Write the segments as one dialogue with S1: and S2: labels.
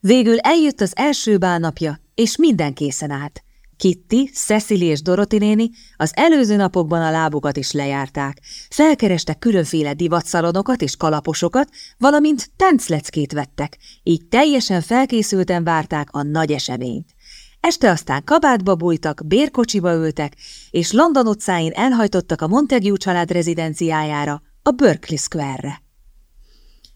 S1: Végül eljött az első bálnapja, és minden készen állt. Kitty, Cecily és Dorothy néni az előző napokban a lábukat is lejárták. Felkerestek különféle divatszalonokat és kalaposokat, valamint táncleckét vettek, így teljesen felkészülten várták a nagy eseményt. Este aztán kabátba bújtak, bérkocsiba ültek, és London utcáin elhajtottak a Montague család rezidenciájára, a Berkeley Square-re.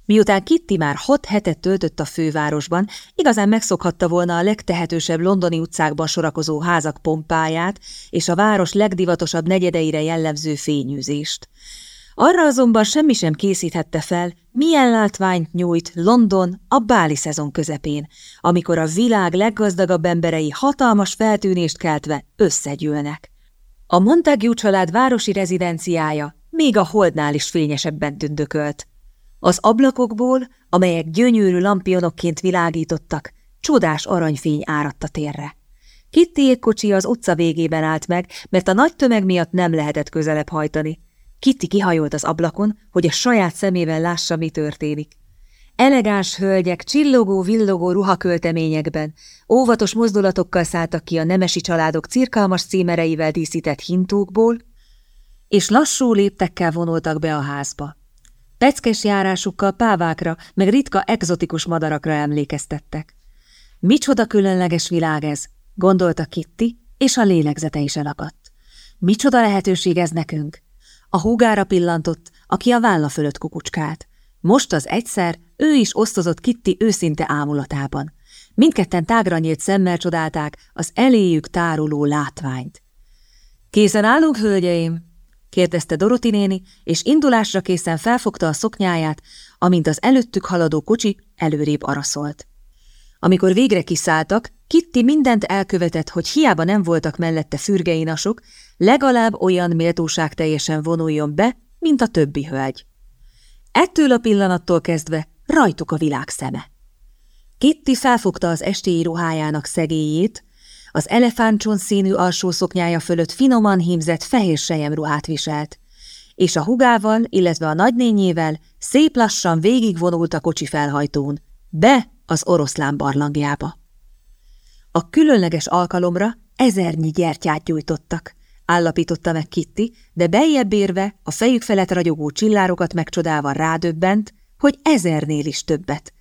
S1: Miután Kitty már hat hetet töltött a fővárosban, igazán megszokhatta volna a legtehetősebb londoni utcákban sorakozó házak pompáját és a város legdivatosabb negyedeire jellemző fényűzést. Arra azonban semmi sem készíthette fel, milyen látványt nyújt London a báli szezon közepén, amikor a világ leggazdagabb emberei hatalmas feltűnést keltve összegyűlnek. A Montague család városi rezidenciája még a holdnál is fényesebben tündökölt. Az ablakokból, amelyek gyönyörű lampionokként világítottak, csodás aranyfény áradt a térre. Kitty kocsi az utca végében állt meg, mert a nagy tömeg miatt nem lehetett közelebb hajtani. Kitty kihajolt az ablakon, hogy a saját szemével lássa, mi történik. Elegáns hölgyek csillogó-villogó ruhakölteményekben, óvatos mozdulatokkal szálltak ki a nemesi családok cirkalmas címereivel díszített hintókból, és lassú léptekkel vonultak be a házba. Peckes járásukkal pávákra, meg ritka egzotikus madarakra emlékeztettek. Micsoda különleges világ ez, gondolta Kitty, és a lélegzete is elakadt. Micsoda lehetőség ez nekünk? A húgára pillantott, aki a válla fölött kukucskált. Most az egyszer ő is osztozott Kitty őszinte ámulatában. Mindketten tágra nyílt szemmel csodálták az eléjük táruló látványt. Készen állunk, hölgyeim? Kérdezte Doroti néni, és indulásra készen felfogta a szoknyáját, amint az előttük haladó kocsi előrébb araszolt. Amikor végre kiszálltak, Kitty mindent elkövetett, hogy hiába nem voltak mellette fürgeinasok, legalább olyan méltóság teljesen vonuljon be, mint a többi hölgy. Ettől a pillanattól kezdve rajtuk a világ szeme. Kitty felfogta az estéi ruhájának szegélyét, az elefántcsont színű alsó szoknyája fölött finoman hímzett fehér ruhát viselt, és a hugával, illetve a nagynényével szép lassan végigvonult a kocsi felhajtón, be az oroszlán barlangjába. A különleges alkalomra ezernyi gyertyát gyújtottak, állapította meg Kitty, de beljebb érve, a fejük felett ragyogó csillárokat megcsodálva rádöbbent, hogy ezernél is többet.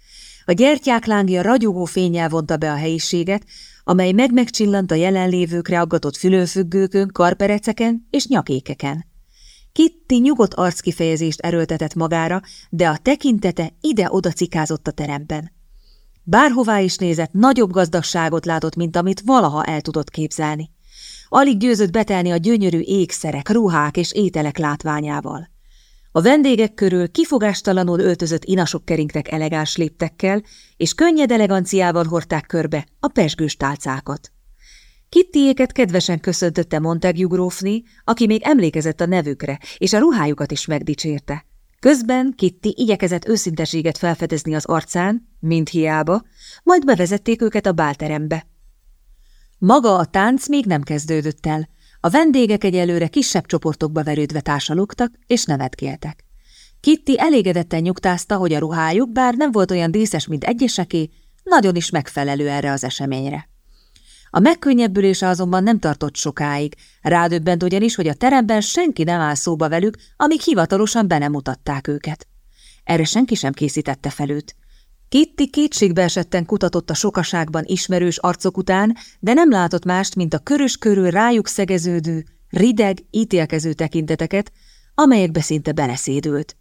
S1: A gyertyák lángja ragyogó fényel vonta be a helyiséget, amely meg-megcsillant a jelenlévőkre aggatott fülőfüggőkön, karpereceken és nyakékeken. Kitty nyugodt arckifejezést erőltetett magára, de a tekintete ide-oda cikázott a teremben. Bárhová is nézett, nagyobb gazdagságot látott, mint amit valaha el tudott képzelni. Alig győzött betelni a gyönyörű ékszerek, ruhák és ételek látványával. A vendégek körül kifogástalanul öltözött inasok keringtek elegáns léptekkel, és könnyed eleganciával hordták körbe a pesgős tálcákat. Kittiéket kedvesen köszöntötte Montague grófni, aki még emlékezett a nevükre, és a ruhájukat is megdicsérte. Közben Kitty igyekezett őszinteséget felfedezni az arcán, mint hiába, majd bevezették őket a bálterembe. Maga a tánc még nem kezdődött el, a vendégek egyelőre kisebb csoportokba verődve társalogtak és nevetgéltek. Kitty elégedetten nyugtázta, hogy a ruhájuk, bár nem volt olyan díszes, mint egyeseké, nagyon is megfelelő erre az eseményre. A megkönnyebbülése azonban nem tartott sokáig, rádöbbent ugyanis, hogy a teremben senki nem áll szóba velük, amíg hivatalosan be nem mutatták őket. Erre senki sem készítette fel őt. Kitty kétségbe esetten kutatott a sokaságban ismerős arcok után, de nem látott mást, mint a körös körül rájuk szegeződő, rideg, ítélkező tekinteteket, amelyekbe szinte beleszédült.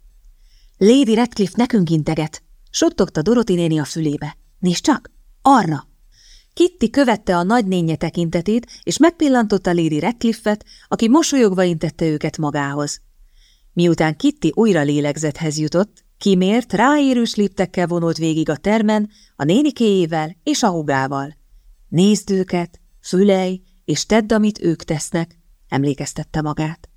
S1: Lady Radcliffe nekünk integet, suttogta Doroti néni a fülébe. Nézd csak, arra! Kitty követte a nagynénye tekintetét, és megpillantotta Lady Radcliffe-et, aki mosolyogva intette őket magához. Miután Kitty újra lélegzethez jutott, kimért, ráérős léptekkel vonult végig a termen, a nénikéjével és a hugával. Nézd őket, fülej, és tedd, amit ők tesznek, emlékeztette magát.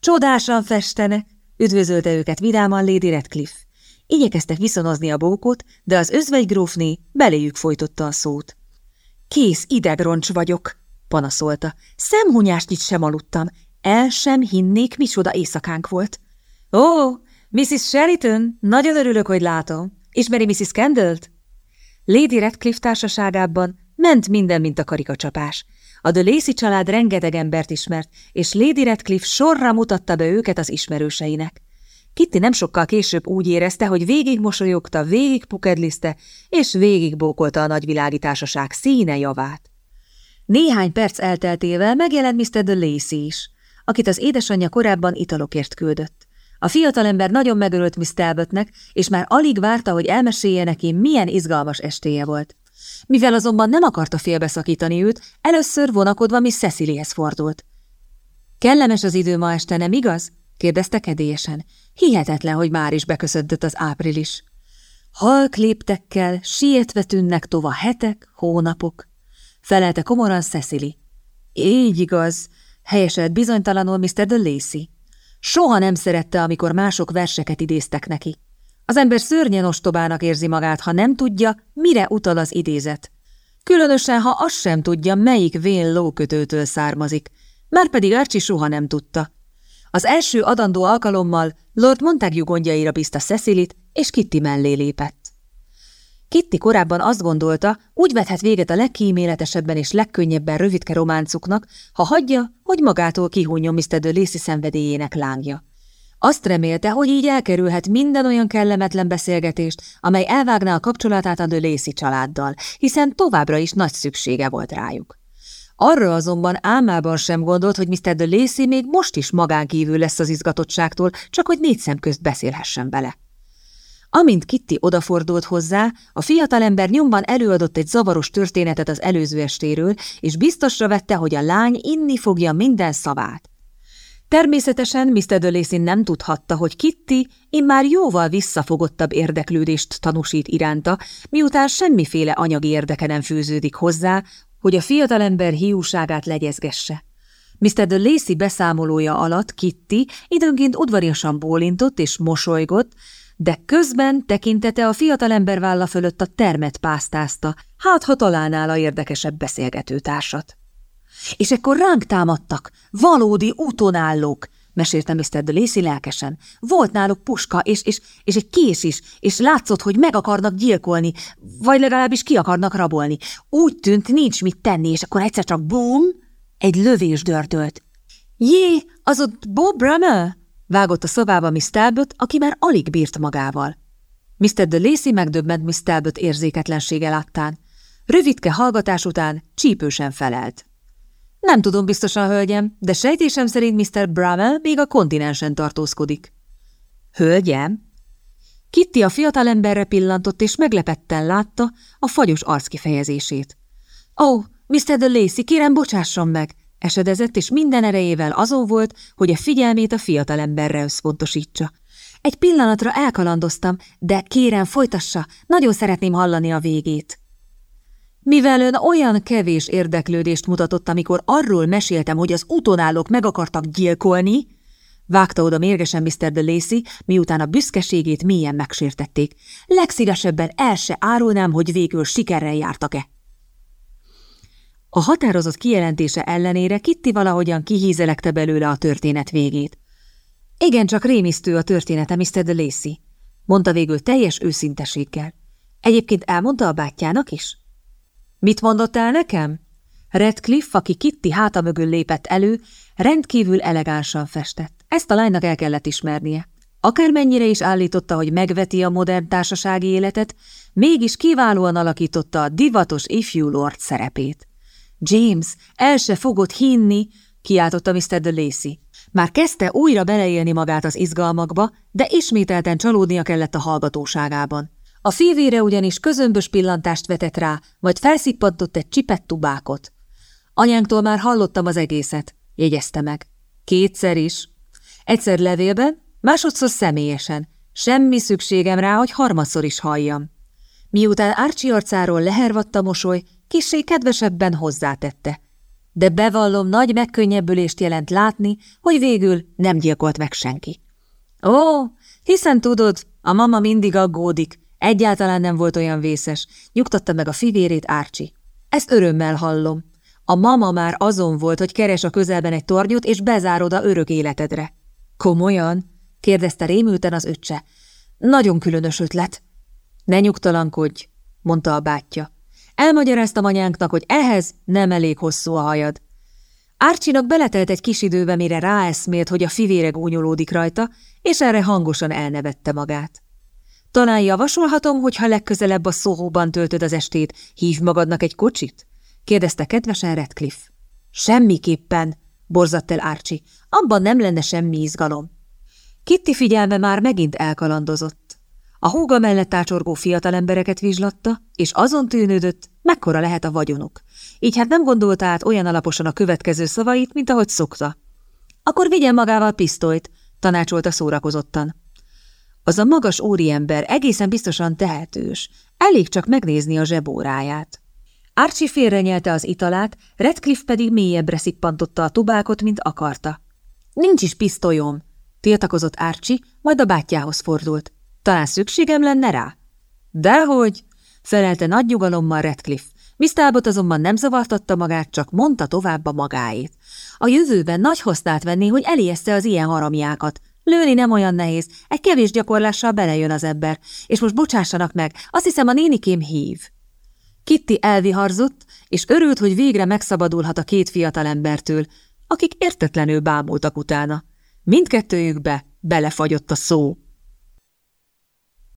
S1: Csodásan festenek, üdvözölte őket vidáman Lady Redcliffe. Igyekeztek viszonozni a bókot, de az özvegygrófné beléjük folytotta a szót. Kész idegroncs vagyok, panaszolta. Szemhunyásnyit sem aludtam. El sem hinnék, micsoda éjszakánk volt. Ó, Mrs. Sheriton, nagyon örülök, hogy látom. Ismeri Mrs. Kendall-t? Lady Redcliffe társaságában ment minden, mint a karikacsapás. A de Lacey család rengeteg embert ismert, és Lady Redcliffe sorra mutatta be őket az ismerőseinek. Kitty nem sokkal később úgy érezte, hogy végig mosolyogta, végig pukedliszte, és végig bókolta a nagyvilági társaság színe javát. Néhány perc elteltével megjelent Mr. de Lacey is, akit az édesanyja korábban italokért küldött. A fiatalember nagyon megörült Miss Talbotnek, és már alig várta, hogy elmesélje neki, milyen izgalmas estéje volt. Mivel azonban nem akarta félbeszakítani őt, először vonakodva Miss Cecilyhez fordult. Kellemes az idő ma este, nem igaz? kérdezte kedélyesen. Hihetetlen, hogy már is beköszöntött az április. Halk léptekkel, sietve tűnnek tova hetek, hónapok. Felelte komoran Cecily. Így igaz, helyeselt bizonytalanul Mr. de Lacey. Soha nem szerette, amikor mások verseket idéztek neki. Az ember szörnyen ostobának érzi magát, ha nem tudja, mire utal az idézet. Különösen, ha azt sem tudja, melyik vén lókötőtől származik, már pedig Archie soha nem tudta. Az első adandó alkalommal Lord Montague gondjaira bízta Cecilit, és Kitty mellé lépett. Kitty korábban azt gondolta, úgy vethet véget a legkíméletesebben és legkönnyebben rövidke románcuknak, ha hagyja, hogy magától kihúnyjon Mr. de Lacy szenvedélyének lángja. Azt remélte, hogy így elkerülhet minden olyan kellemetlen beszélgetést, amely elvágná a kapcsolatát a de Lacy családdal, hiszen továbbra is nagy szüksége volt rájuk. Arra azonban álmában sem gondolt, hogy Mr. de még most is magán kívül lesz az izgatottságtól, csak hogy négy szem közt beszélhessen bele. Amint Kitty odafordult hozzá, a fiatalember nyomban előadott egy zavaros történetet az előző estéről, és biztosra vette, hogy a lány inni fogja minden szavát. Természetesen Mr. Delacy nem tudhatta, hogy Kitty immár jóval visszafogottabb érdeklődést tanúsít iránta, miután semmiféle anyagi érdeke nem fűződik hozzá, hogy a fiatalember hiúságát legyezgesse. Mr. de Lacy beszámolója alatt Kitty időnként udvariasan bólintott és mosolygott, de közben tekintete a fiatalember válla fölött a termet pásztázta, hát ha találnál a érdekesebb beszélgetőtársat. És ekkor ránk támadtak, valódi útonállók, mesélte Mr. de Lacy lelkesen. Volt náluk puska, és, és, és egy kés is, és látszott, hogy meg akarnak gyilkolni, vagy legalábbis ki akarnak rabolni. Úgy tűnt, nincs mit tenni, és akkor egyszer csak bum, egy lövés dördölt. Jé, az ott Bob Brummer? Vágott a szobába Miss Talbot, aki már alig bírt magával. Mr. de Lacy megdöbbent Miss Talbot érzéketlensége láttán. Rövidke hallgatás után csípősen felelt. Nem tudom biztosan, hölgyem, de sejtésem szerint Mr. Bramwell még a kontinensen tartózkodik. Hölgyem? Kitty a fiatalemberre pillantott, és meglepetten látta a fagyos arckifejezését. Ó, oh, Mr. de Lacy, kérem, bocsásson meg! Esedezett, és minden erejével azon volt, hogy a figyelmét a fiatalemberre összpontosítsa. Egy pillanatra elkalandoztam, de kérem, folytassa, nagyon szeretném hallani a végét. Mivel ön olyan kevés érdeklődést mutatott, amikor arról meséltem, hogy az utonállók meg akartak gyilkolni, vágta oda mérgesen Mr. de Lacy, miután a büszkeségét mélyen megsértették. Legszívesebben el se árulnám, hogy végül sikerrel jártak-e. A határozott kijelentése ellenére Kitty valahogyan kihízelekte belőle a történet végét. Igen, csak rémisztő a története, Mr. de Lacy, mondta végül teljes őszinteséggel. Egyébként elmondta a bátyjának is? Mit mondott el nekem? Redcliffe, aki Kitty háta mögül lépett elő, rendkívül elegánsan festett. Ezt a lánynak el kellett ismernie. Akármennyire is állította, hogy megveti a modern társasági életet, mégis kiválóan alakította a divatos ifjú lord szerepét. James, el se fogod hinni, kiáltotta Mr. de Lacy. Már kezdte újra beleélni magát az izgalmakba, de ismételten csalódnia kellett a hallgatóságában. A fívére ugyanis közömbös pillantást vetett rá, vagy felszippantott egy csipett tubákot. Anyánktól már hallottam az egészet, jegyezte meg. Kétszer is. Egyszer levélben, másodszor személyesen. Semmi szükségem rá, hogy harmadszor is halljam. Miután Árcsi arcáról lehervadt mosoly, kissé kedvesebben hozzátette. De bevallom, nagy megkönnyebbülést jelent látni, hogy végül nem gyilkolt meg senki. Ó, hiszen tudod, a mama mindig aggódik, Egyáltalán nem volt olyan vészes, nyugtatta meg a fivérét Árcsi. Ezt örömmel hallom. A mama már azon volt, hogy keres a közelben egy tornyot, és bezár oda örök életedre. Komolyan? kérdezte rémülten az öccse. Nagyon különös ötlet. Ne nyugtalankodj. mondta a bátyja. Elmagyaráztam anyánknak, hogy ehhez nem elég hosszú a hajad. Árcsinak beletelt egy kis időbe, mire ráeszmélt, hogy a fivére gúnyolódik rajta, és erre hangosan elnevette magát. Talán javasolhatom, hogy ha legközelebb a szóhóban töltöd az estét, hív magadnak egy kocsit? kérdezte kedvesen Redcliffe. Semmiképpen, borzadt el Árcsi, abban nem lenne semmi izgalom. Kitty figyelme már megint elkalandozott. A húga mellett ácsorgó fiatalembereket vizslatta, és azon tűnődött, mekkora lehet a vagyonuk. Így hát nem gondolta át olyan alaposan a következő szavait, mint ahogy szokta. Akkor vigyen magával pisztolyt, tanácsolta szórakozottan. Az a magas óriember egészen biztosan tehetős, elég csak megnézni a zsebóráját. Archie félrenyelte az italát, Redcliffe pedig mélyebbre szippantotta a tubákot, mint akarta. Nincs is pisztolyom, tiltakozott Archie, majd a bátyjához fordult. Talán szükségem lenne rá? Dehogy, felelte nagy nyugalommal Redcliffe. Miss azonban nem zavartatta magát, csak mondta tovább a magáét. A jövőben nagy hasznát venni, hogy elijeszte az ilyen haramjákat. Lőni nem olyan nehéz, egy kevés gyakorlással belejön az ember, és most bocsássanak meg, azt hiszem a nénikém hív. Kitty elviharzott, és örült, hogy végre megszabadulhat a két fiatalembertől, akik értetlenül bámultak utána. Mindkettőjükbe belefagyott a szó.